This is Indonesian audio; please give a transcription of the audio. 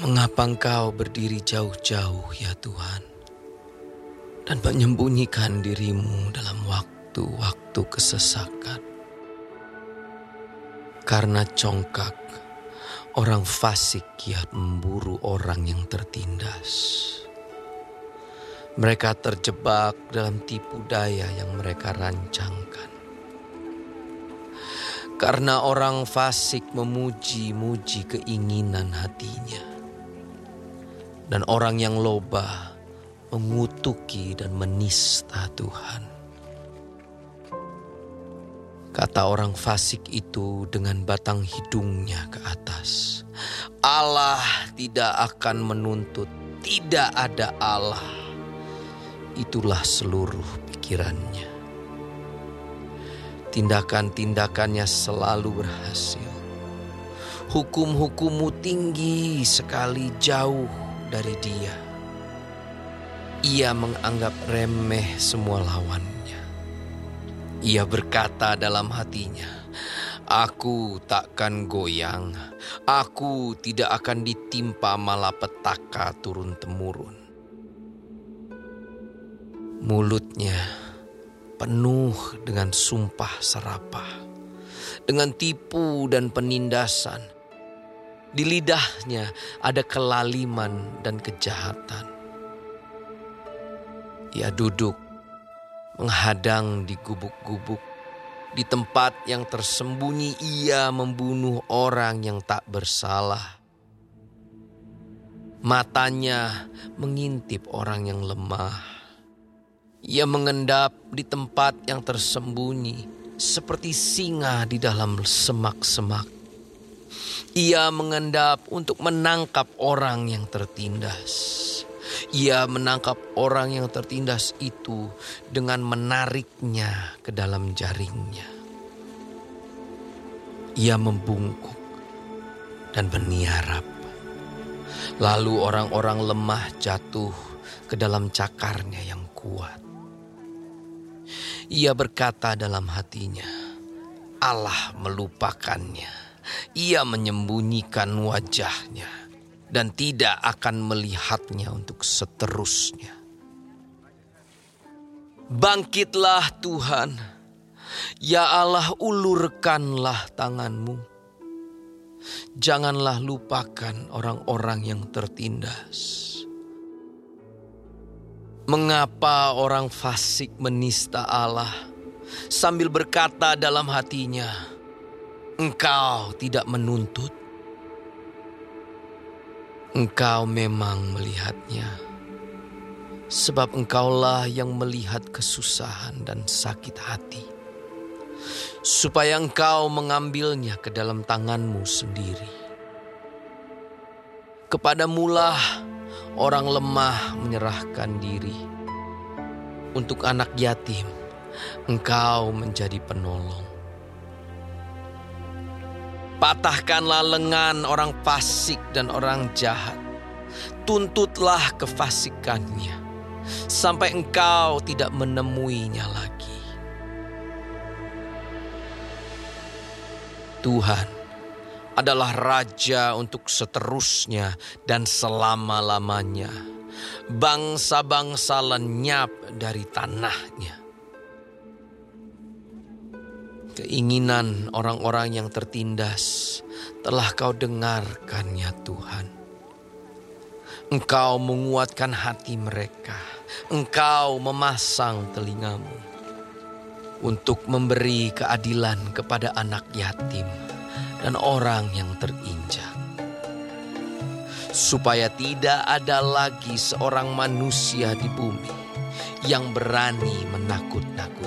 Mengapa engkau berdiri jauh-jauh ya Tuhan dan menyembunyikan dirimu dalam waktu-waktu kesesakan? Karena congkak, orang fasik kiat memburu orang yang tertindas. Mereka terjebak dalam tipu daya yang mereka rancangkan. Karena orang fasik memuji-muji keinginan hatinya dan orang yang loba mengutuki dan menista Tuhan. Kata orang fasik itu dengan batang hidungnya ke atas. Allah tidak akan menuntut, tidak ada Allah. Itulah seluruh pikirannya. Tindakan-tindakannya selalu berhasil. Hukum-hukummu tinggi sekali jauh dari dia. Ia menganggap remeh semua lawannya. Ia berkata dalam hatinya, Aku takkan goyang, aku tidak akan ditimpa malapetaka turun-temurun. Mulutnya penuh dengan sumpah serapah, dengan tipu dan penindasan di lidahnya ada kelaliman dan kejahatan. Ia duduk menghadang di gubuk-gubuk. Di tempat yang tersembunyi ia membunuh orang yang tak bersalah. Matanya mengintip orang yang lemah. Ia mengendap di tempat yang tersembunyi seperti singa di dalam semak-semak. Ia mengendap untuk menangkap orang yang tertindas. Ia menangkap orang yang tertindas itu dengan menariknya ke dalam jaringnya. Ia membungkuk dan meniarap. Lalu orang-orang lemah jatuh ke dalam cakarnya yang kuat. Ia berkata dalam hatinya, Allah melupakannya ia menyembunyikan wajahnya dan tidak akan melihatnya untuk seterusnya. Bangkitlah Tuhan, ya Allah ulurkanlah tanganmu. Janganlah lupakan orang-orang yang tertindas. Mengapa orang fasik menista Allah sambil berkata dalam hatinya, Engkau tidak menuntut. Engkau memang melihatnya, sebab engkaulah yang melihat kesusahan dan sakit hati, supaya engkau mengambilnya ke dalam tanganmu sendiri. Kepada mulah orang lemah menyerahkan diri. Untuk anak yatim, engkau menjadi penolong. Patahkanlah lengan orang fasik dan orang jahat. Tuntutlah kefasikannya sampai engkau tidak menemuinya lagi. Tuhan adalah raja untuk seterusnya dan selama-lamanya. Bangsa-bangsa lenyap dari tanahnya keinginan orang-orang yang tertindas telah kau dengarkan ya Tuhan. Engkau menguatkan hati mereka. Engkau memasang telingamu untuk memberi keadilan kepada anak yatim dan orang yang terinjak. Supaya tidak ada lagi seorang manusia di bumi yang berani menakut-nakuti